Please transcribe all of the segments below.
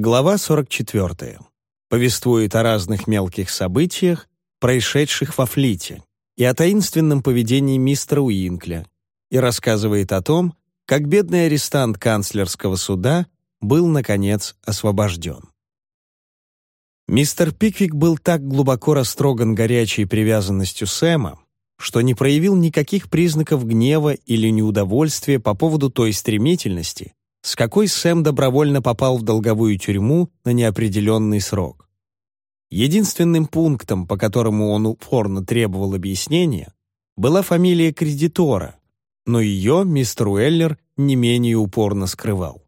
Глава 44. Повествует о разных мелких событиях, происшедших во флите, и о таинственном поведении мистера Уинкля, и рассказывает о том, как бедный арестант канцлерского суда был, наконец, освобожден. Мистер Пиквик был так глубоко растроган горячей привязанностью Сэма, что не проявил никаких признаков гнева или неудовольствия по поводу той стремительности, с какой Сэм добровольно попал в долговую тюрьму на неопределенный срок. Единственным пунктом, по которому он упорно требовал объяснения, была фамилия кредитора, но ее мистер Уэллер не менее упорно скрывал.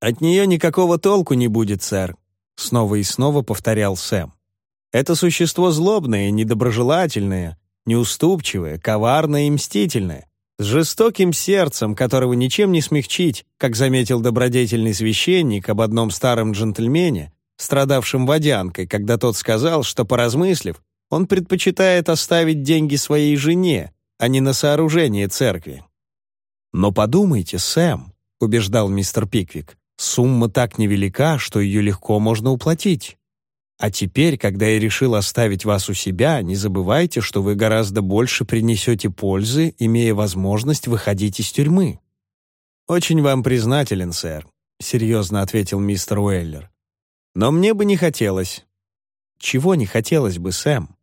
«От нее никакого толку не будет, сэр», — снова и снова повторял Сэм. «Это существо злобное, недоброжелательное, неуступчивое, коварное и мстительное с жестоким сердцем, которого ничем не смягчить, как заметил добродетельный священник об одном старом джентльмене, страдавшем водянкой, когда тот сказал, что, поразмыслив, он предпочитает оставить деньги своей жене, а не на сооружение церкви. «Но подумайте, Сэм», — убеждал мистер Пиквик, «сумма так невелика, что ее легко можно уплатить. А теперь, когда я решил оставить вас у себя, не забывайте, что вы гораздо больше принесете пользы, имея возможность выходить из тюрьмы». «Очень вам признателен, сэр», — серьезно ответил мистер Уэллер. «Но мне бы не хотелось». «Чего не хотелось бы, Сэм?»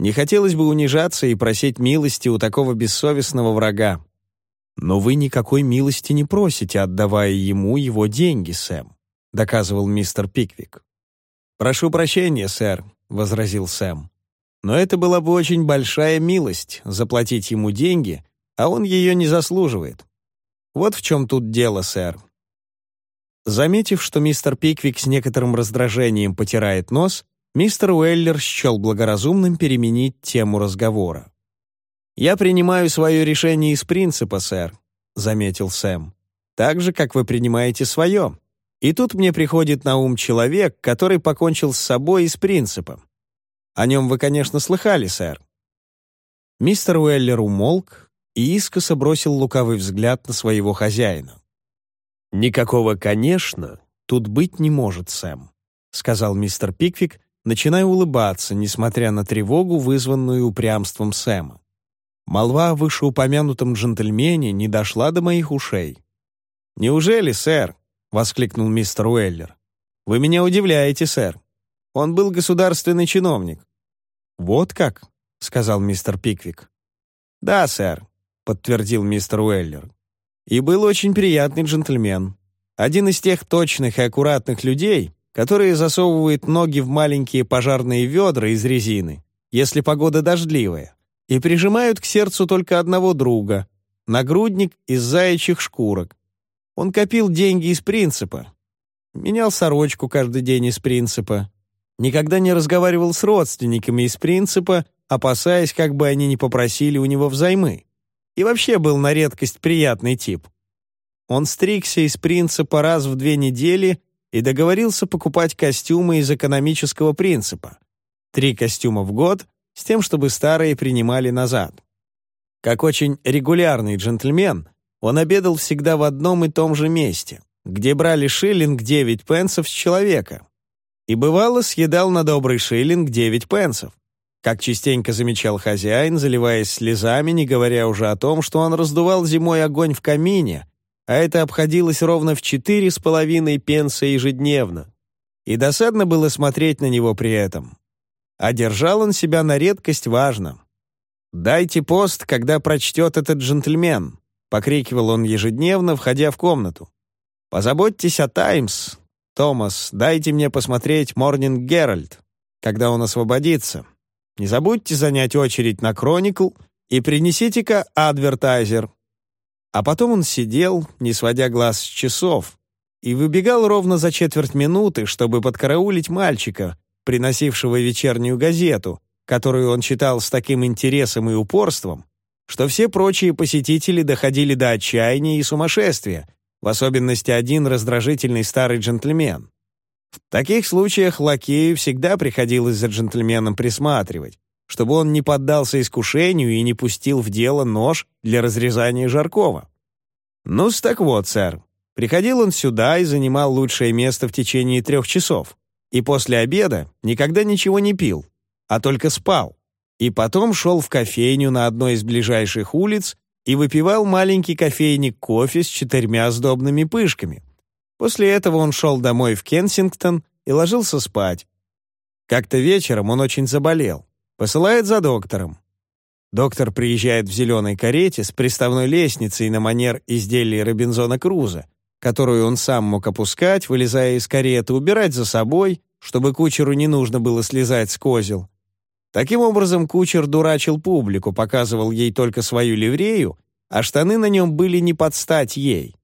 «Не хотелось бы унижаться и просить милости у такого бессовестного врага. Но вы никакой милости не просите, отдавая ему его деньги, Сэм», — доказывал мистер Пиквик. «Прошу прощения, сэр», — возразил Сэм. «Но это была бы очень большая милость — заплатить ему деньги, а он ее не заслуживает. Вот в чем тут дело, сэр». Заметив, что мистер Пиквик с некоторым раздражением потирает нос, мистер Уэллер счел благоразумным переменить тему разговора. «Я принимаю свое решение из принципа, сэр», — заметил Сэм. «Так же, как вы принимаете свое. И тут мне приходит на ум человек, который покончил с собой из принципа. О нем вы, конечно, слыхали, сэр». Мистер Уэллер умолк и искоса бросил лукавый взгляд на своего хозяина. «Никакого «конечно» тут быть не может, Сэм», — сказал мистер Пиквик, начиная улыбаться, несмотря на тревогу, вызванную упрямством Сэма. Молва о вышеупомянутом джентльмене не дошла до моих ушей. «Неужели, сэр?» — воскликнул мистер Уэллер. «Вы меня удивляете, сэр. Он был государственный чиновник». «Вот как?» — сказал мистер Пиквик. «Да, сэр», — подтвердил мистер Уэллер. «И был очень приятный джентльмен. Один из тех точных и аккуратных людей, которые засовывают ноги в маленькие пожарные ведра из резины, если погода дождливая, и прижимают к сердцу только одного друга — нагрудник из заячьих шкурок, он копил деньги из принципа. Менял сорочку каждый день из принципа. Никогда не разговаривал с родственниками из принципа, опасаясь, как бы они не попросили у него взаймы. И вообще был на редкость приятный тип. Он стригся из принципа раз в две недели и договорился покупать костюмы из экономического принципа. Три костюма в год, с тем, чтобы старые принимали назад. Как очень регулярный джентльмен — он обедал всегда в одном и том же месте, где брали шиллинг 9 пенсов с человека. И бывало съедал на добрый шиллинг 9 пенсов. Как частенько замечал хозяин, заливаясь слезами, не говоря уже о том, что он раздувал зимой огонь в камине, а это обходилось ровно в четыре с половиной пенса ежедневно. И досадно было смотреть на него при этом. А держал он себя на редкость важно. «Дайте пост, когда прочтет этот джентльмен», Покрикивал он ежедневно, входя в комнату. «Позаботьтесь о «Таймс». Томас, дайте мне посмотреть «Морнинг Геральт», когда он освободится. Не забудьте занять очередь на «Кроникл» и принесите-ка «Адвертайзер». А потом он сидел, не сводя глаз с часов, и выбегал ровно за четверть минуты, чтобы подкараулить мальчика, приносившего вечернюю газету, которую он читал с таким интересом и упорством, что все прочие посетители доходили до отчаяния и сумасшествия, в особенности один раздражительный старый джентльмен. В таких случаях лакею всегда приходилось за джентльменом присматривать, чтобы он не поддался искушению и не пустил в дело нож для разрезания жаркого. ну так вот, сэр», Приходил он сюда и занимал лучшее место в течение трех часов. И после обеда никогда ничего не пил, а только спал. И потом шел в кофейню на одной из ближайших улиц и выпивал маленький кофейник кофе с четырьмя сдобными пышками. После этого он шел домой в Кенсингтон и ложился спать. Как-то вечером он очень заболел. Посылает за доктором. Доктор приезжает в зеленой карете с приставной лестницей на манер изделий Робинзона Круза, которую он сам мог опускать, вылезая из кареты, убирать за собой, чтобы кучеру не нужно было слезать с козел. Таким образом, кучер дурачил публику, показывал ей только свою ливрею, а штаны на нем были не под стать ей.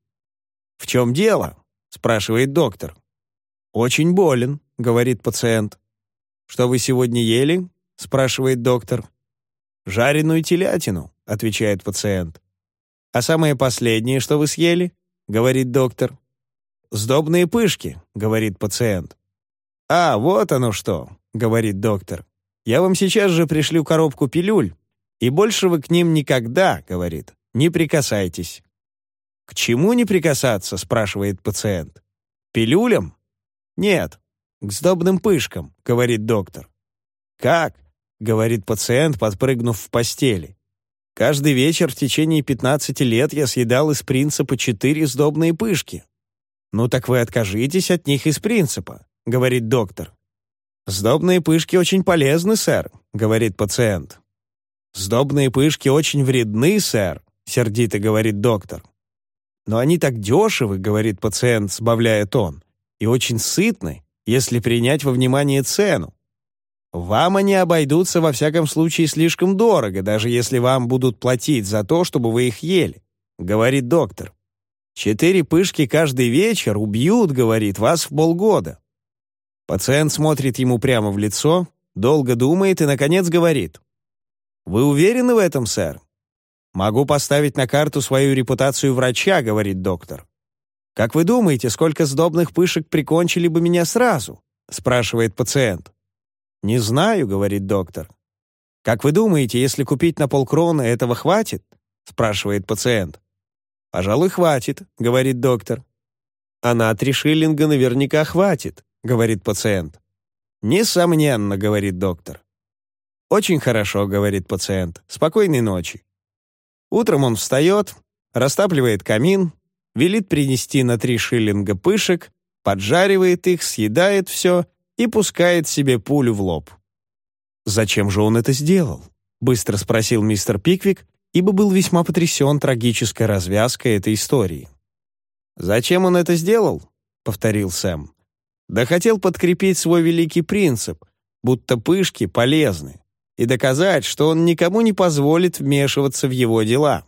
«В чем дело?» — спрашивает доктор. «Очень болен», — говорит пациент. «Что вы сегодня ели?» — спрашивает доктор. «Жареную телятину», — отвечает пациент. «А самое последнее, что вы съели?» — говорит доктор. «Сдобные пышки», — говорит пациент. «А, вот оно что», — говорит доктор. «Я вам сейчас же пришлю коробку пилюль, и больше вы к ним никогда, — говорит, — не прикасайтесь». «К чему не прикасаться?» — спрашивает пациент. «Пилюлям?» «Нет, к сдобным пышкам», — говорит доктор. «Как?» — говорит пациент, подпрыгнув в постели. Каждый вечер в течение 15 лет я съедал из принципа четыре сдобные пышки. «Ну так вы откажитесь от них из принципа», — говорит доктор. «Сдобные пышки очень полезны, сэр», — говорит пациент. «Сдобные пышки очень вредны, сэр», — сердито говорит доктор. «Но они так дешевы», — говорит пациент, сбавляя тон, «и очень сытны, если принять во внимание цену. Вам они обойдутся во всяком случае слишком дорого, даже если вам будут платить за то, чтобы вы их ели», — говорит доктор. «Четыре пышки каждый вечер убьют, — говорит, — вас в полгода». Пациент смотрит ему прямо в лицо, долго думает и, наконец, говорит. «Вы уверены в этом, сэр?» «Могу поставить на карту свою репутацию врача», — говорит доктор. «Как вы думаете, сколько сдобных пышек прикончили бы меня сразу?» — спрашивает пациент. «Не знаю», — говорит доктор. «Как вы думаете, если купить на полкроны, этого хватит?» — спрашивает пациент. «Пожалуй, хватит», — говорит доктор. «А на три шиллинга наверняка хватит», — говорит пациент. «Несомненно», — говорит доктор. «Очень хорошо», — говорит пациент. «Спокойной ночи». Утром он встает, растапливает камин, велит принести на три шиллинга пышек, поджаривает их, съедает все и пускает себе пулю в лоб. «Зачем же он это сделал?» — быстро спросил мистер Пиквик, ибо был весьма потрясен трагической развязкой этой истории. «Зачем он это сделал?» — повторил Сэм. «Да хотел подкрепить свой великий принцип, будто пышки полезны, и доказать, что он никому не позволит вмешиваться в его дела».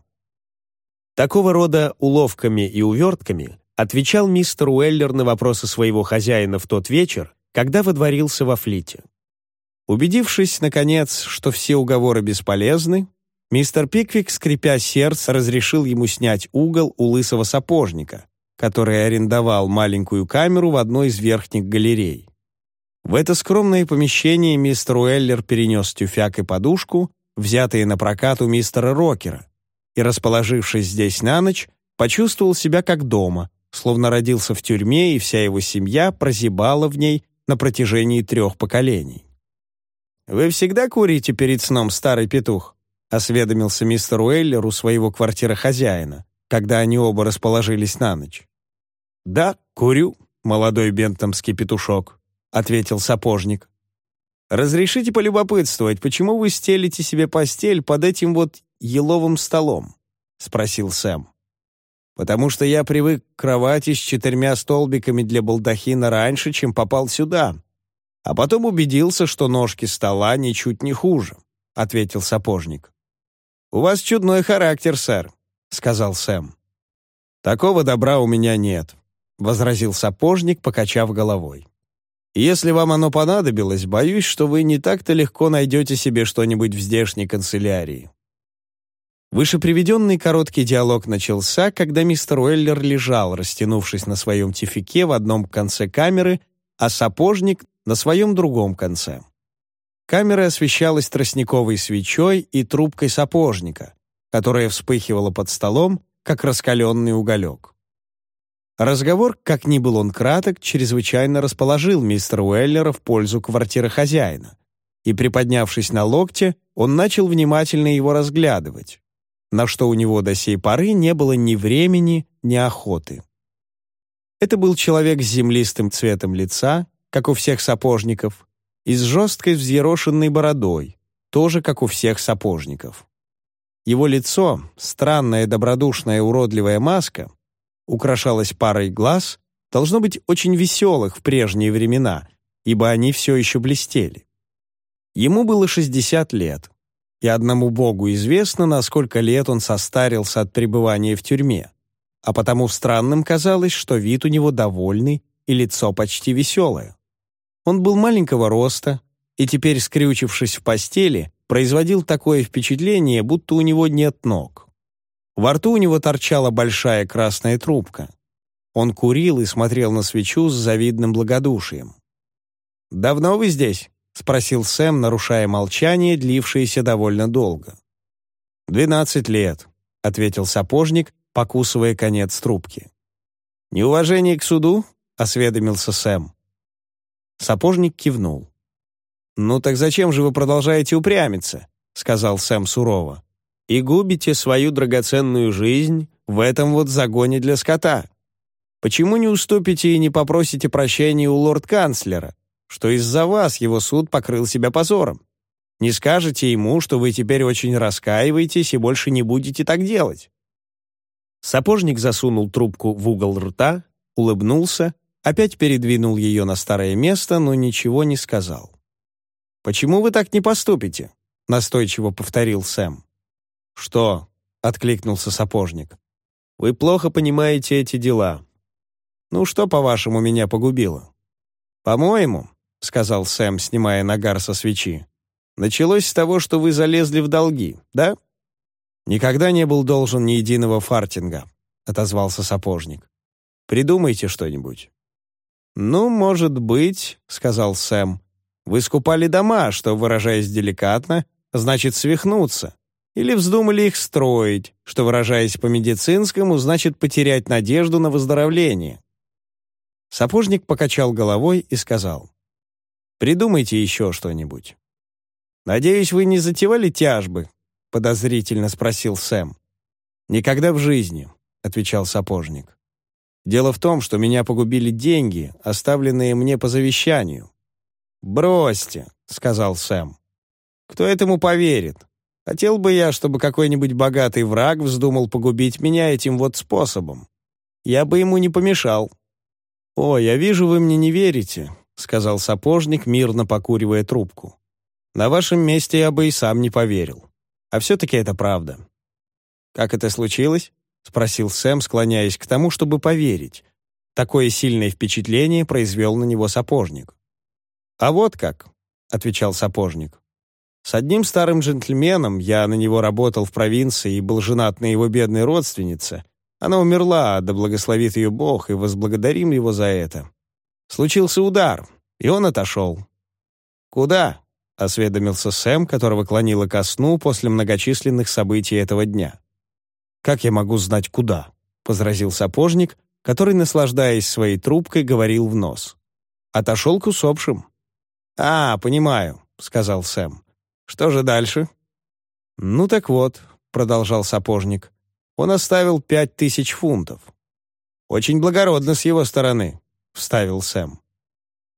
Такого рода уловками и увертками отвечал мистер Уэллер на вопросы своего хозяина в тот вечер, когда водворился во флите. Убедившись, наконец, что все уговоры бесполезны, мистер Пиквик, скрипя сердце, разрешил ему снять угол у лысого сапожника, который арендовал маленькую камеру в одной из верхних галерей. В это скромное помещение мистер Уэллер перенес тюфяк и подушку, взятые на прокат у мистера Рокера, и, расположившись здесь на ночь, почувствовал себя как дома, словно родился в тюрьме, и вся его семья прозябала в ней на протяжении трех поколений. «Вы всегда курите перед сном, старый петух?» — осведомился мистер Уэллер у своего квартирохозяина, когда они оба расположились на ночь. «Да, курю, молодой бентомский петушок», — ответил сапожник. «Разрешите полюбопытствовать, почему вы стелите себе постель под этим вот еловым столом?» — спросил Сэм потому что я привык к кровати с четырьмя столбиками для балдахина раньше, чем попал сюда. А потом убедился, что ножки стола ничуть не хуже», — ответил сапожник. «У вас чудной характер, сэр», — сказал Сэм. «Такого добра у меня нет», — возразил сапожник, покачав головой. «Если вам оно понадобилось, боюсь, что вы не так-то легко найдете себе что-нибудь в здешней канцелярии. Вышеприведенный короткий диалог начался, когда мистер Уэллер лежал, растянувшись на своем тифике в одном конце камеры, а сапожник — на своем другом конце. Камера освещалась тростниковой свечой и трубкой сапожника, которая вспыхивала под столом, как раскаленный уголек. Разговор, как ни был он краток, чрезвычайно расположил мистера Уэллера в пользу квартиры хозяина. И, приподнявшись на локте, он начал внимательно его разглядывать, на что у него до сей поры не было ни времени, ни охоты. Это был человек с землистым цветом лица, как у всех сапожников, и с жесткой взъерошенной бородой, тоже как у всех сапожников. Его лицо, странная добродушная уродливая маска, украшалась парой глаз, должно быть очень веселых в прежние времена, ибо они все еще блестели. Ему было 60 лет, и одному Богу известно, на сколько лет он состарился от пребывания в тюрьме, а потому странным казалось, что вид у него довольный и лицо почти веселое. Он был маленького роста, и теперь, скрючившись в постели, производил такое впечатление, будто у него нет ног. Во рту у него торчала большая красная трубка. Он курил и смотрел на свечу с завидным благодушием. «Давно вы здесь?» — спросил Сэм, нарушая молчание, длившееся довольно долго. «Двенадцать лет», — ответил сапожник, покусывая конец трубки. «Неуважение к суду?» — осведомился Сэм. Сапожник кивнул. «Ну так зачем же вы продолжаете упрямиться?» — сказал Сэм сурово и губите свою драгоценную жизнь в этом вот загоне для скота? Почему не уступите и не попросите прощения у лорд-канцлера, что из-за вас его суд покрыл себя позором? Не скажете ему, что вы теперь очень раскаиваетесь и больше не будете так делать?» Сапожник засунул трубку в угол рта, улыбнулся, опять передвинул ее на старое место, но ничего не сказал. «Почему вы так не поступите?» — настойчиво повторил Сэм. «Что?» — откликнулся сапожник. «Вы плохо понимаете эти дела. Ну что, по-вашему, меня погубило?» «По-моему», — сказал Сэм, снимая нагар со свечи, «началось с того, что вы залезли в долги, да?» «Никогда не был должен ни единого фартинга», — отозвался сапожник. «Придумайте что-нибудь». «Ну, может быть», — сказал Сэм, «вы скупали дома, что, выражаясь деликатно, значит свихнуться, или вздумали их строить, что, выражаясь по-медицинскому, значит потерять надежду на выздоровление. Сапожник покачал головой и сказал, «Придумайте еще что-нибудь». «Надеюсь, вы не затевали тяжбы?» — подозрительно спросил Сэм. «Никогда в жизни», — отвечал сапожник. «Дело в том, что меня погубили деньги, оставленные мне по завещанию». «Бросьте», — сказал Сэм. «Кто этому поверит? Хотел бы я, чтобы какой-нибудь богатый враг вздумал погубить меня этим вот способом. Я бы ему не помешал». «О, я вижу, вы мне не верите», — сказал сапожник, мирно покуривая трубку. «На вашем месте я бы и сам не поверил. А все-таки это правда». «Как это случилось?» — спросил Сэм, склоняясь к тому, чтобы поверить. Такое сильное впечатление произвел на него сапожник. «А вот как», — отвечал сапожник. С одним старым джентльменом, я на него работал в провинции и был женат на его бедной родственнице. Она умерла, да благословит ее Бог, и возблагодарим его за это. Случился удар, и он отошел. «Куда?» — осведомился Сэм, которого клонило ко сну после многочисленных событий этого дня. «Как я могу знать, куда?» — возразил сапожник, который, наслаждаясь своей трубкой, говорил в нос. «Отошел к усопшим». «А, понимаю», — сказал Сэм. Что же дальше? Ну так вот, продолжал сапожник, он оставил пять тысяч фунтов. Очень благородно с его стороны, вставил Сэм.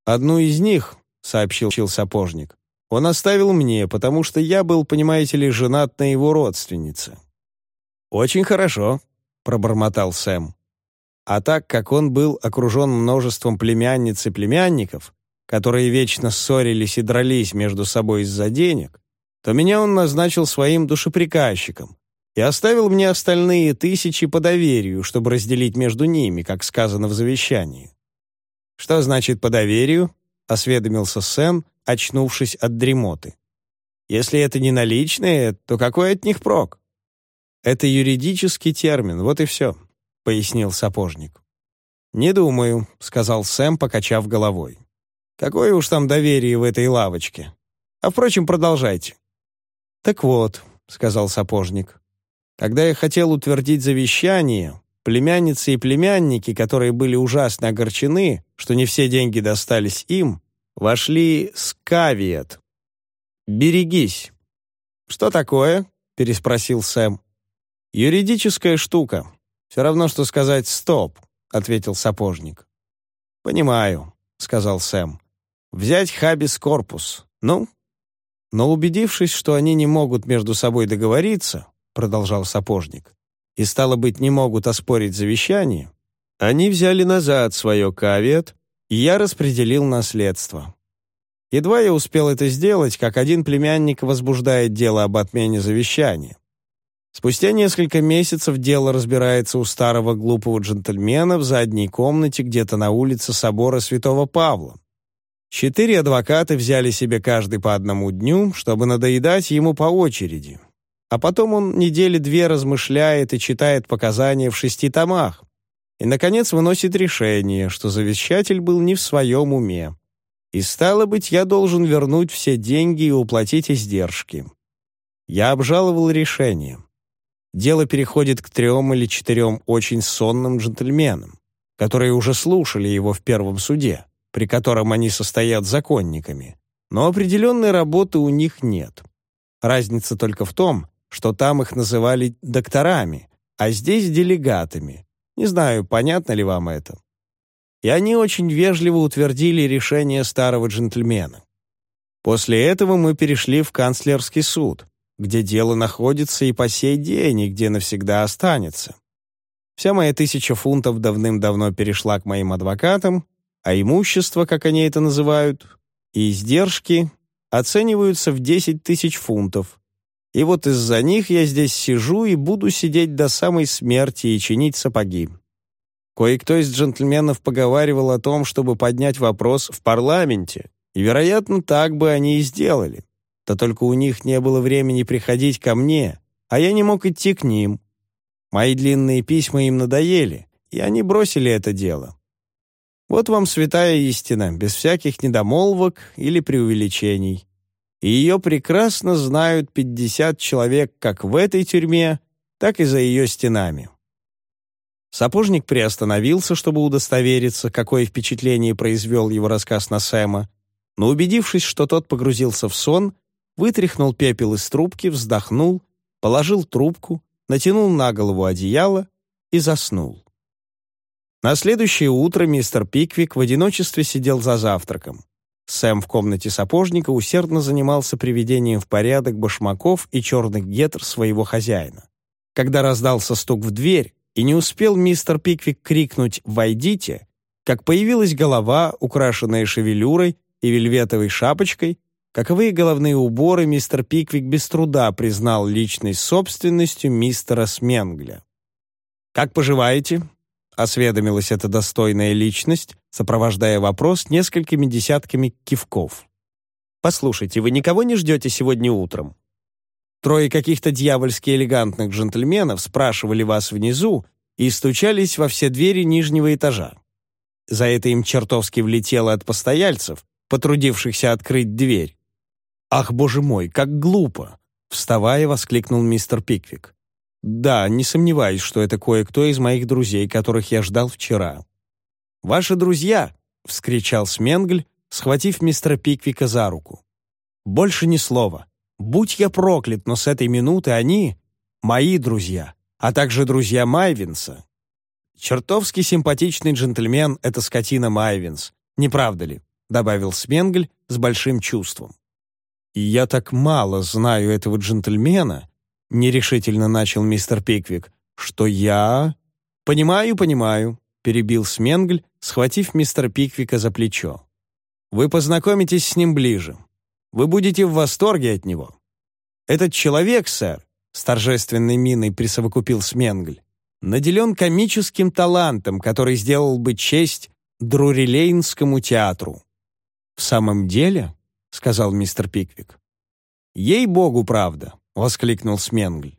Одну из них, сообщил сапожник, он оставил мне, потому что я был, понимаете ли, женат на его родственнице. Очень хорошо, пробормотал Сэм. А так как он был окружен множеством племянниц и племянников, которые вечно ссорились и дрались между собой из-за денег, то меня он назначил своим душеприказчиком и оставил мне остальные тысячи по доверию, чтобы разделить между ними, как сказано в завещании. «Что значит по доверию?» — осведомился Сэм, очнувшись от дремоты. «Если это не наличные, то какой от них прок?» «Это юридический термин, вот и все», — пояснил сапожник. «Не думаю», — сказал Сэм, покачав головой. Какое уж там доверие в этой лавочке. А, впрочем, продолжайте». «Так вот», — сказал сапожник, «когда я хотел утвердить завещание, племянницы и племянники, которые были ужасно огорчены, что не все деньги достались им, вошли с кавиет. «Берегись». «Что такое?» — переспросил Сэм. «Юридическая штука. Все равно, что сказать «стоп», — ответил сапожник. «Понимаю», — сказал Сэм. «Взять хабис корпус. Ну?» Но убедившись, что они не могут между собой договориться, — продолжал сапожник, и, стало быть, не могут оспорить завещание, они взяли назад свое кавет, и я распределил наследство. Едва я успел это сделать, как один племянник возбуждает дело об отмене завещания. Спустя несколько месяцев дело разбирается у старого глупого джентльмена в задней комнате где-то на улице собора Святого Павла. Четыре адвоката взяли себе каждый по одному дню, чтобы надоедать ему по очереди. А потом он недели две размышляет и читает показания в шести томах. И, наконец, выносит решение, что завещатель был не в своем уме. И, стало быть, я должен вернуть все деньги и уплатить издержки. Я обжаловал решение. Дело переходит к трем или четырем очень сонным джентльменам, которые уже слушали его в первом суде, при котором они состоят законниками, но определенной работы у них нет. Разница только в том, что там их называли докторами, а здесь делегатами. Не знаю, понятно ли вам это и они очень вежливо утвердили решение старого джентльмена. После этого мы перешли в канцлерский суд, где дело находится и по сей день, и где навсегда останется. Вся моя тысяча фунтов давным-давно перешла к моим адвокатам, а имущество, как они это называют, и издержки оцениваются в 10 тысяч фунтов. И вот из-за них я здесь сижу и буду сидеть до самой смерти и чинить сапоги. Кое-кто из джентльменов поговаривал о том, чтобы поднять вопрос в парламенте, и, вероятно, так бы они и сделали. Да только у них не было времени приходить ко мне, а я не мог идти к ним. Мои длинные письма им надоели, и они бросили это дело. Вот вам святая истина, без всяких недомолвок или преувеличений. И ее прекрасно знают 50 человек как в этой тюрьме, так и за ее стенами. Сапожник приостановился, чтобы удостовериться, какое впечатление произвел его рассказ на Сэма, но, убедившись, что тот погрузился в сон, вытряхнул пепел из трубки, вздохнул, положил трубку, натянул на голову одеяло и заснул. На следующее утро мистер Пиквик в одиночестве сидел за завтраком. Сэм в комнате сапожника усердно занимался приведением в порядок башмаков и черных гетр своего хозяина. Когда раздался стук в дверь, и не успел мистер Пиквик крикнуть «Войдите!», как появилась голова, украшенная шевелюрой и вельветовой шапочкой, каковые головные уборы мистер Пиквик без труда признал личной собственностью мистера Сменгля. «Как поживаете?» — осведомилась эта достойная личность, сопровождая вопрос несколькими десятками кивков. «Послушайте, вы никого не ждете сегодня утром?» Трое каких-то дьявольски элегантных джентльменов спрашивали вас внизу и стучались во все двери нижнего этажа. За это им чертовски влетело от постояльцев, потрудившихся открыть дверь. «Ах, боже мой, как глупо!» Вставая, воскликнул мистер Пиквик. «Да, не сомневаюсь, что это кое-кто из моих друзей, которых я ждал вчера». «Ваши друзья!» — вскричал Сменгль, схватив мистера Пиквика за руку. «Больше ни слова. Будь я проклят, но с этой минуты они — мои друзья, а также друзья Майвинса. Чертовски симпатичный джентльмен — это скотина Майвинс, не правда ли? Добавил Сменгль с большим чувством. «И я так мало знаю этого джентльмена», — нерешительно начал мистер Пиквик, «что я...» «Понимаю, понимаю», — перебил Сменгль, схватив мистера Пиквика за плечо. «Вы познакомитесь с ним ближе. Вы будете в восторге от него. Этот человек, сэр, с торжественной миной присовокупил Сменгль, наделен комическим талантом, который сделал бы честь Друрилейнскому театру. «В самом деле?» — сказал мистер Пиквик. «Ей-богу, правда!» — воскликнул Сменгль.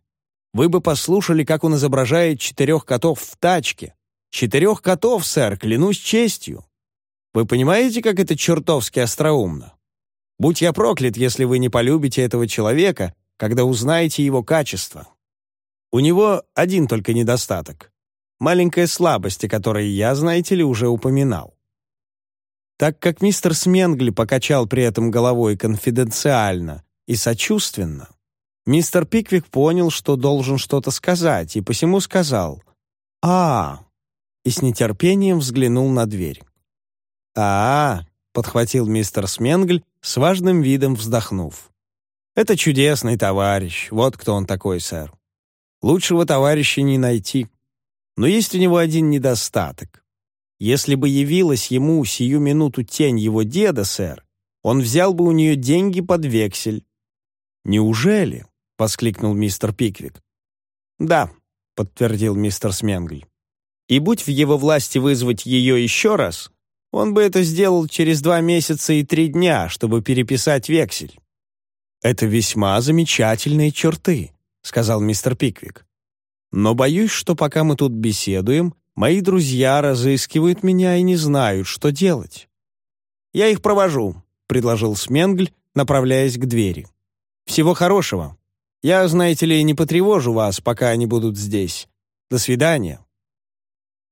«Вы бы послушали, как он изображает четырех котов в тачке. Четырех котов, сэр, клянусь честью. Вы понимаете, как это чертовски остроумно? Будь я проклят, если вы не полюбите этого человека, когда узнаете его качество. У него один только недостаток. Маленькая слабость, о которой я, знаете ли, уже упоминал. Так как мистер Сменгли покачал при этом головой конфиденциально и сочувственно, мистер Пиквик понял, что должен что-то сказать, и посему сказал «А, и с нетерпением взглянул на дверь. «А, подхватил мистер Сменгль, с важным видом вздохнув. «Это чудесный товарищ, вот кто он такой, сэр. Лучшего товарища не найти. Но есть у него один недостаток. Если бы явилась ему сию минуту тень его деда, сэр, он взял бы у нее деньги под вексель». «Неужели?» — воскликнул мистер Пиквик. «Да», — подтвердил мистер Сменгль. «И будь в его власти вызвать ее еще раз, он бы это сделал через два месяца и три дня, чтобы переписать вексель». «Это весьма замечательные черты», — сказал мистер Пиквик. «Но боюсь, что пока мы тут беседуем, мои друзья разыскивают меня и не знают, что делать». «Я их провожу», — предложил Сменгль, направляясь к двери. «Всего хорошего. Я, знаете ли, не потревожу вас, пока они будут здесь. До свидания».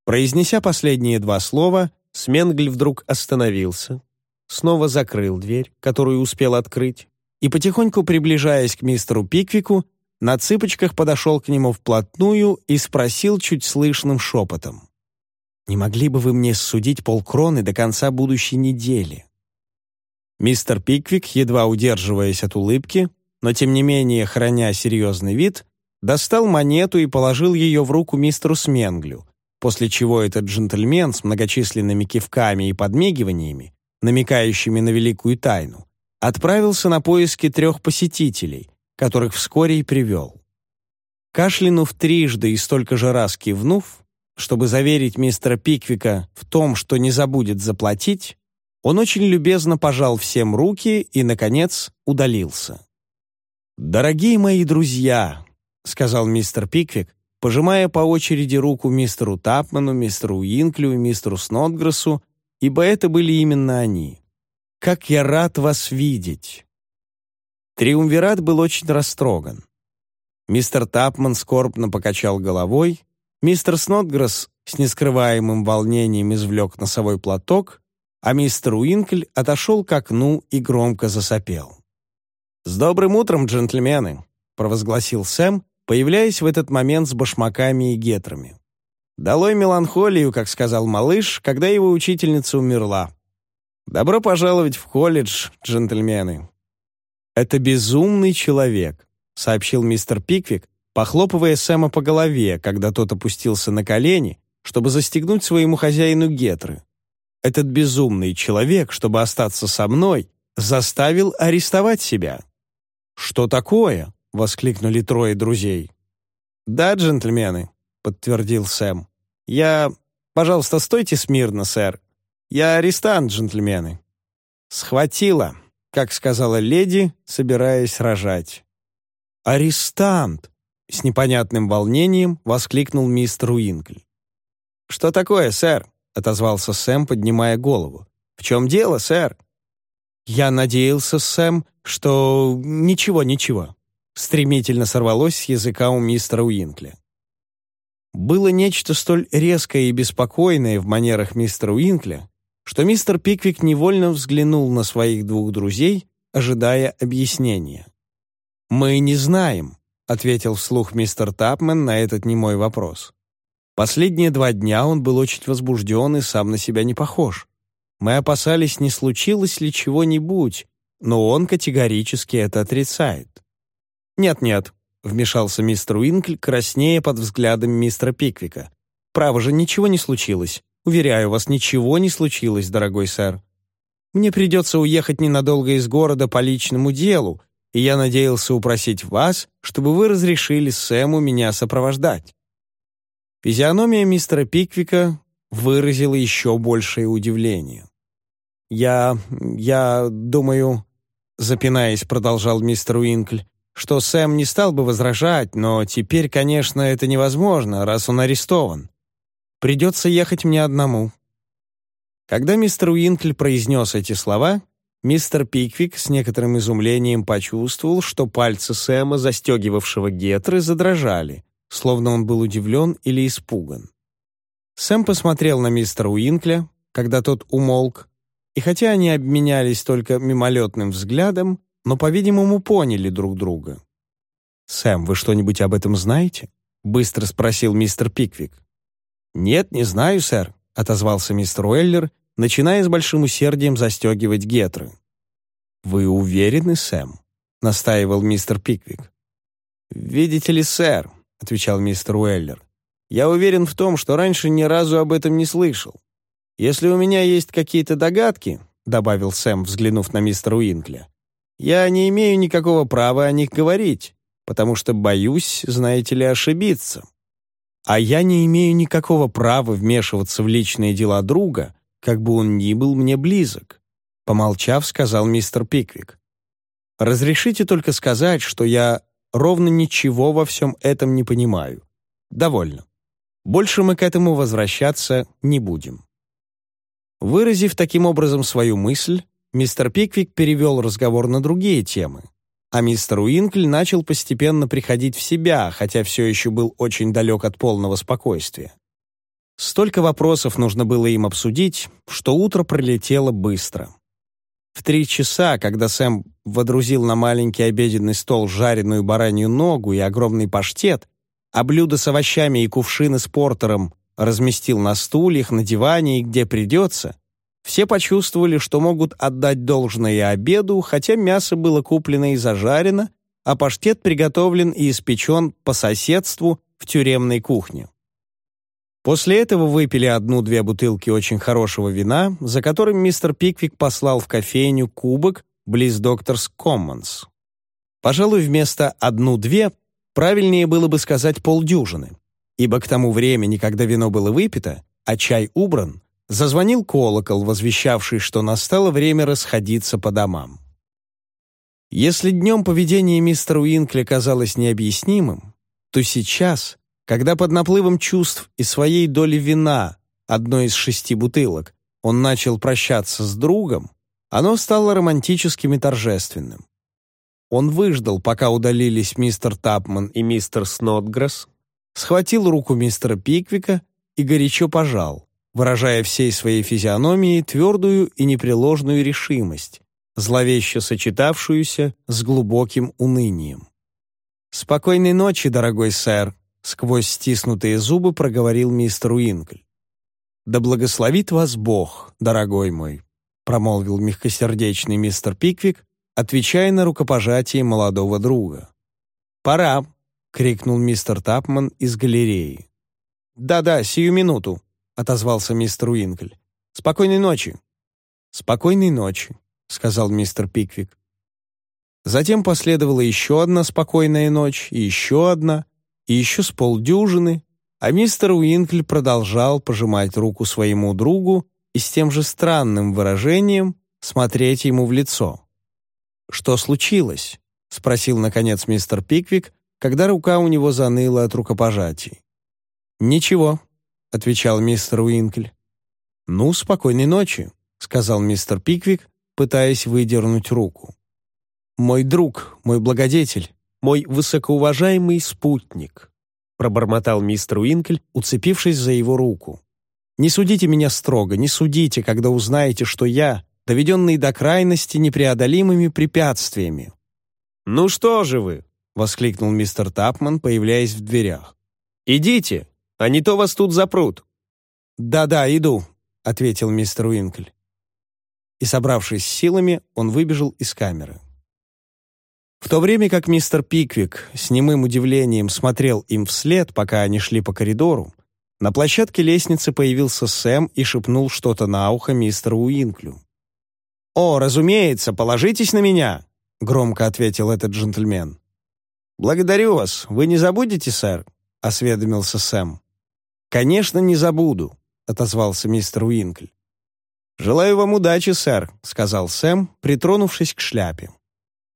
Произнеся последние два слова, Сменгль вдруг остановился, снова закрыл дверь, которую успел открыть, и, потихоньку приближаясь к мистеру Пиквику, на цыпочках подошел к нему вплотную и спросил чуть слышным шепотом. «Не могли бы вы мне судить полкроны до конца будущей недели?» Мистер Пиквик, едва удерживаясь от улыбки, но тем не менее храня серьезный вид, достал монету и положил ее в руку мистеру Сменглю, после чего этот джентльмен с многочисленными кивками и подмигиваниями, намекающими на великую тайну, отправился на поиски трех посетителей, которых вскоре и привел. Кашлянув трижды и столько же раз кивнув, чтобы заверить мистера Пиквика в том, что не забудет заплатить, он очень любезно пожал всем руки и, наконец, удалился. «Дорогие мои друзья», — сказал мистер Пиквик, пожимая по очереди руку мистеру Тапману, мистеру Уинклю и мистеру Снотграссу, ибо это были именно они. «Как я рад вас видеть!» Триумвират был очень растроган. Мистер Тапман скорбно покачал головой, мистер Снотграсс с нескрываемым волнением извлек носовой платок, а мистер Уинкль отошел к окну и громко засопел. «С добрым утром, джентльмены!» — провозгласил Сэм, появляясь в этот момент с башмаками и гетрами. «Долой меланхолию», как сказал малыш, когда его учительница умерла. «Добро пожаловать в колледж, джентльмены». «Это безумный человек», — сообщил мистер Пиквик, похлопывая Сэма по голове, когда тот опустился на колени, чтобы застегнуть своему хозяину гетры. «Этот безумный человек, чтобы остаться со мной, заставил арестовать себя». «Что такое?» — воскликнули трое друзей. «Да, джентльмены», — подтвердил Сэм. «Я... Пожалуйста, стойте смирно, сэр. Я арестант, джентльмены». «Схватила», как сказала леди, собираясь рожать. «Арестант!» — с непонятным волнением воскликнул мистер Уинкль. «Что такое, сэр?» — отозвался Сэм, поднимая голову. «В чем дело, сэр?» «Я надеялся, Сэм, что... Ничего, ничего стремительно сорвалось с языка у мистера Уинкля. Было нечто столь резкое и беспокойное в манерах мистера Уинкля, что мистер Пиквик невольно взглянул на своих двух друзей, ожидая объяснения. «Мы не знаем», — ответил вслух мистер Тапмен на этот немой вопрос. Последние два дня он был очень возбужден и сам на себя не похож. Мы опасались, не случилось ли чего-нибудь, но он категорически это отрицает. «Нет-нет», — вмешался мистер Уинкль, краснея под взглядом мистера Пиквика. «Право же, ничего не случилось. Уверяю вас, ничего не случилось, дорогой сэр. Мне придется уехать ненадолго из города по личному делу, и я надеялся упросить вас, чтобы вы разрешили Сэму меня сопровождать». Физиономия мистера Пиквика выразила еще большее удивление. «Я... я думаю...» Запинаясь, продолжал мистер Уинкль, что Сэм не стал бы возражать, но теперь, конечно, это невозможно, раз он арестован. Придется ехать мне одному». Когда мистер Уинкль произнес эти слова, мистер Пиквик с некоторым изумлением почувствовал, что пальцы Сэма, застегивавшего гетры, задрожали, словно он был удивлен или испуган. Сэм посмотрел на мистера Уинкля, когда тот умолк, и хотя они обменялись только мимолетным взглядом, но, по-видимому, поняли друг друга. «Сэм, вы что-нибудь об этом знаете?» — быстро спросил мистер Пиквик. «Нет, не знаю, сэр», — отозвался мистер Уэллер, начиная с большим усердием застегивать гетры. «Вы уверены, Сэм?» — настаивал мистер Пиквик. «Видите ли, сэр», — отвечал мистер Уэллер, «я уверен в том, что раньше ни разу об этом не слышал. Если у меня есть какие-то догадки», — добавил Сэм, взглянув на мистера Уинкля, «я не имею никакого права о них говорить, потому что боюсь, знаете ли, ошибиться. А я не имею никакого права вмешиваться в личные дела друга, как бы он ни был мне близок», — помолчав, сказал мистер Пиквик. «Разрешите только сказать, что я ровно ничего во всем этом не понимаю. Довольно. Больше мы к этому возвращаться не будем». Выразив таким образом свою мысль, мистер Пиквик перевел разговор на другие темы, а мистер Уинкль начал постепенно приходить в себя, хотя все еще был очень далек от полного спокойствия. Столько вопросов нужно было им обсудить, что утро пролетело быстро. В три часа, когда Сэм водрузил на маленький обеденный стол жареную баранью ногу и огромный паштет, а блюдо с овощами и кувшины с портером разместил на стульях, на диване и где придется, все почувствовали, что могут отдать должное обеду, хотя мясо было куплено и зажарено, а паштет приготовлен и испечен по соседству в тюремной кухне. После этого выпили одну-две бутылки очень хорошего вина, за которым мистер Пиквик послал в кофейню кубок близ Докторс Коммонс. Пожалуй, вместо «одну-две» правильнее было бы сказать полдюжины, ибо к тому времени, когда вино было выпито, а чай убран, зазвонил колокол, возвещавший, что настало время расходиться по домам. Если днем поведение мистера Уинкля казалось необъяснимым, то сейчас когда под наплывом чувств и своей доли вина, одной из шести бутылок, он начал прощаться с другом, оно стало романтическим и торжественным. Он выждал, пока удалились мистер Тапман и мистер Снотгресс, схватил руку мистера Пиквика и горячо пожал, выражая всей своей физиономией твердую и непреложную решимость, зловеще сочетавшуюся с глубоким унынием. «Спокойной ночи, дорогой сэр», Сквозь стиснутые зубы проговорил мистер Уинкль. «Да благословит вас Бог, дорогой мой», промолвил мягкосердечный мистер Пиквик, отвечая на рукопожатие молодого друга. «Пора», — крикнул мистер Тапман из галереи. «Да-да, сию минуту», — отозвался мистер Уинкль. «Спокойной ночи». «Спокойной ночи», — сказал мистер Пиквик. Затем последовала еще одна спокойная ночь и еще одна, и еще с полдюжины, а мистер Уинкль продолжал пожимать руку своему другу и с тем же странным выражением смотреть ему в лицо. «Что случилось?» — спросил, наконец, мистер Пиквик, когда рука у него заныла от рукопожатий. «Ничего», — отвечал мистер Уинкль. «Ну, спокойной ночи», — сказал мистер Пиквик, пытаясь выдернуть руку. «Мой друг, мой благодетель, мой высокоуважаемый спутник», пробормотал мистер Уинкль, уцепившись за его руку. «Не судите меня строго, не судите, когда узнаете, что я, доведенный до крайности непреодолимыми препятствиями». «Ну что же вы!» — воскликнул мистер Тапман, появляясь в дверях. «Идите, а не то вас тут запрут». «Да-да, иду», — ответил мистер Уинкль. И, собравшись с силами, он выбежал из камеры. В то время как мистер Пиквик с немым удивлением смотрел им вслед, пока они шли по коридору, на площадке лестницы появился Сэм и шепнул что-то на ухо мистеру Уинклю. «О, разумеется, положитесь на меня!» — громко ответил этот джентльмен. «Благодарю вас. Вы не забудете, сэр?» — осведомился Сэм. «Конечно, не забуду», — отозвался мистер Уинкль. «Желаю вам удачи, сэр», — сказал Сэм, притронувшись к шляпе.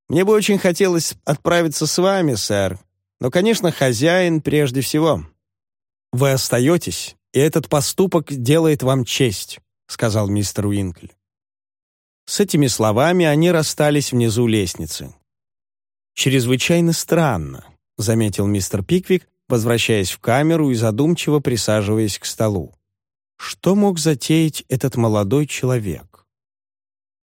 Мне бы очень хотелось отправиться с вами, сэр, но, конечно, хозяин прежде всего». «Вы остаетесь, и этот поступок делает вам честь», — сказал мистер Уинкль. С этими словами они расстались внизу лестницы. «Чрезвычайно странно», — заметил мистер Пиквик, возвращаясь в камеру и задумчиво присаживаясь к столу. Что мог затеять этот молодой человек?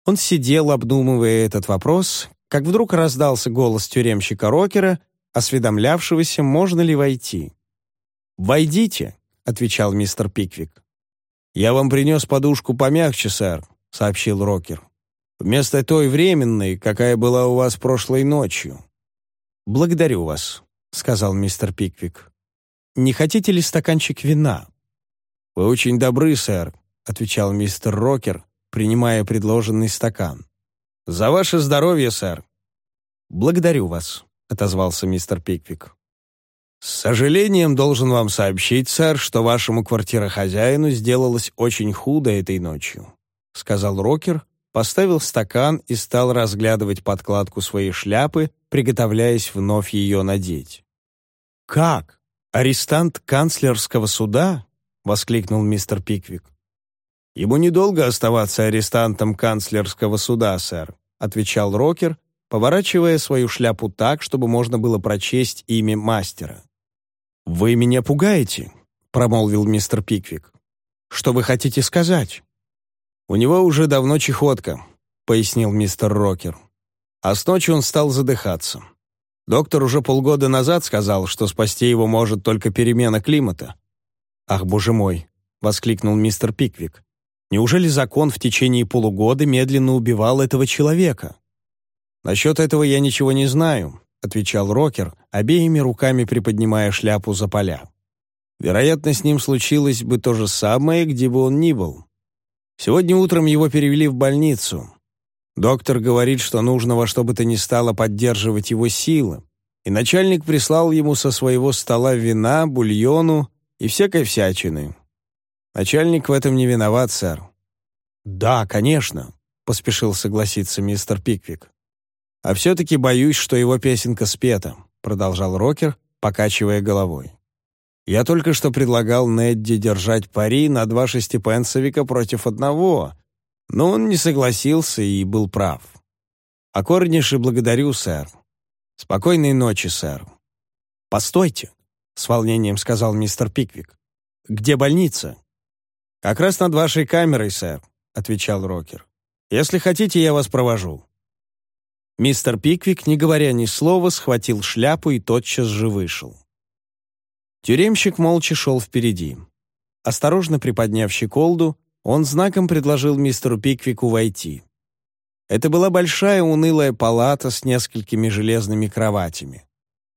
Он сидел, обдумывая этот вопрос, как вдруг раздался голос тюремщика Рокера, осведомлявшегося, можно ли войти. «Войдите», — отвечал мистер Пиквик. «Я вам принес подушку помягче, сэр», — сообщил Рокер. «Вместо той временной, какая была у вас прошлой ночью». «Благодарю вас», — сказал мистер Пиквик. «Не хотите ли стаканчик вина?» «Вы очень добры, сэр», — отвечал мистер Рокер, принимая предложенный стакан. «За ваше здоровье, сэр». «Благодарю вас», — отозвался мистер Пиквик. «С сожалением должен вам сообщить, сэр, что вашему квартирохозяину сделалось очень худо этой ночью», — сказал Рокер, поставил стакан и стал разглядывать подкладку своей шляпы, приготовляясь вновь ее надеть. «Как? Арестант канцлерского суда?» воскликнул мистер Пиквик. «Ему недолго оставаться арестантом канцлерского суда, сэр», отвечал Рокер, поворачивая свою шляпу так, чтобы можно было прочесть имя мастера. «Вы меня пугаете», — промолвил мистер Пиквик. «Что вы хотите сказать?» «У него уже давно чехотка», — пояснил мистер Рокер. А с ночи он стал задыхаться. Доктор уже полгода назад сказал, что спасти его может только перемена климата. «Ах, боже мой!» — воскликнул мистер Пиквик. «Неужели закон в течение полугода медленно убивал этого человека?» «Насчет этого я ничего не знаю», — отвечал Рокер, обеими руками приподнимая шляпу за поля. «Вероятно, с ним случилось бы то же самое, где бы он ни был. Сегодня утром его перевели в больницу. Доктор говорит, что нужно во что бы то ни стало поддерживать его силы, и начальник прислал ему со своего стола вина, бульону и всякой всячины. Начальник в этом не виноват, сэр». «Да, конечно», — поспешил согласиться мистер Пиквик. «А все-таки боюсь, что его песенка спета», — продолжал Рокер, покачивая головой. «Я только что предлагал Недди держать пари на два шестипенсовика против одного, но он не согласился и был прав. Окорнейше благодарю, сэр. Спокойной ночи, сэр. Постойте, с волнением сказал мистер Пиквик. «Где больница?» «Как раз над вашей камерой, сэр», — отвечал Рокер. «Если хотите, я вас провожу». Мистер Пиквик, не говоря ни слова, схватил шляпу и тотчас же вышел. Тюремщик молча шел впереди. Осторожно приподняв щеколду, он знаком предложил мистеру Пиквику войти. Это была большая унылая палата с несколькими железными кроватями.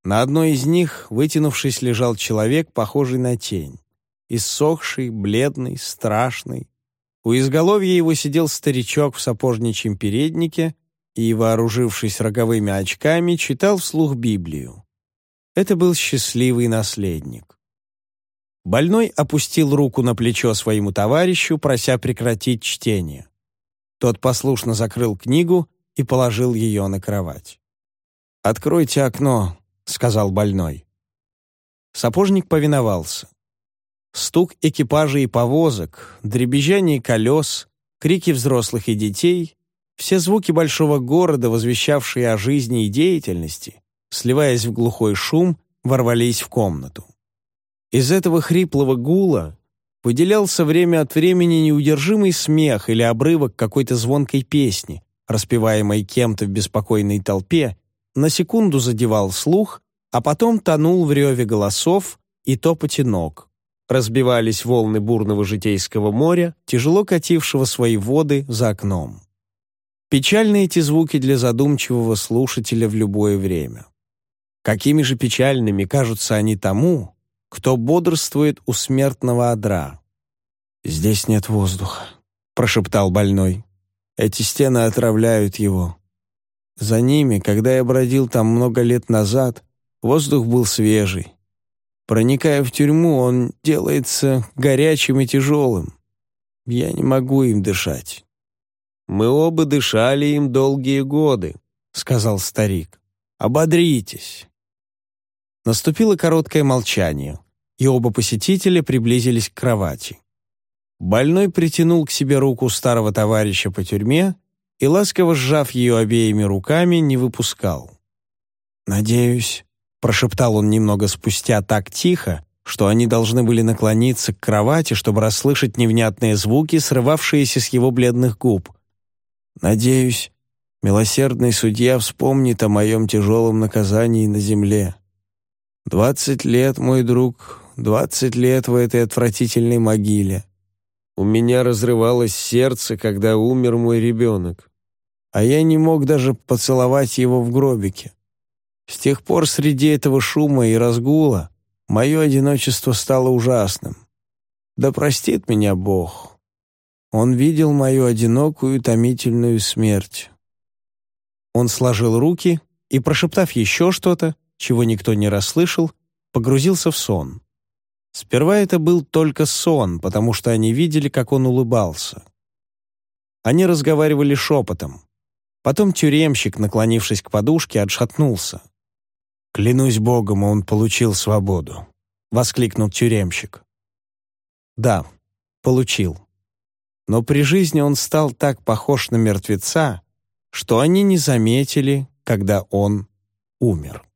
На одной из них, вытянувшись, лежал человек, похожий на тень. Иссохший, бледный, страшный. У изголовья его сидел старичок в сапожничьем переднике и, вооружившись роговыми очками, читал вслух Библию. Это был счастливый наследник. Больной опустил руку на плечо своему товарищу, прося прекратить чтение. Тот послушно закрыл книгу и положил ее на кровать. «Откройте окно», сказал больной. Сапожник повиновался. Стук экипажей и повозок, дребезжание колес, крики взрослых и детей — все звуки большого города, возвещавшие о жизни и деятельности, сливаясь в глухой шум, ворвались в комнату. Из этого хриплого гула выделялся время от времени неудержимый смех или обрывок какой-то звонкой песни, распеваемой кем-то в беспокойной толпе на секунду задевал слух, а потом тонул в реве голосов и топоте ног. Разбивались волны бурного житейского моря, тяжело катившего свои воды за окном. Печальны эти звуки для задумчивого слушателя в любое время. Какими же печальными кажутся они тому, кто бодрствует у смертного одра. «Здесь нет воздуха», — прошептал больной. «Эти стены отравляют его. За ними, когда я бродил там много лет назад, воздух был свежий. Проникая в тюрьму, он делается горячим и тяжелым. Я не могу им дышать. «Мы оба дышали им долгие годы», — сказал старик. «Ободритесь». Наступило короткое молчание, и оба посетителя приблизились к кровати. Больной притянул к себе руку старого товарища по тюрьме и, ласково сжав ее обеими руками, не выпускал. «Надеюсь», — прошептал он немного спустя так тихо, что они должны были наклониться к кровати, чтобы расслышать невнятные звуки, срывавшиеся с его бледных губ. «Надеюсь, милосердный судья вспомнит о моем тяжелом наказании на земле. Двадцать лет, мой друг, двадцать лет в этой отвратительной могиле. У меня разрывалось сердце, когда умер мой ребенок, а я не мог даже поцеловать его в гробике. С тех пор среди этого шума и разгула мое одиночество стало ужасным. Да простит меня Бог. Он видел мою одинокую томительную смерть. Он сложил руки и, прошептав еще что-то, чего никто не расслышал, погрузился в сон. Сперва это был только сон, потому что они видели, как он улыбался. Они разговаривали шепотом. Потом тюремщик, наклонившись к подушке, отшатнулся. «Клянусь Богом, он получил свободу», — воскликнул тюремщик. «Да, получил. Но при жизни он стал так похож на мертвеца, что они не заметили, когда он умер».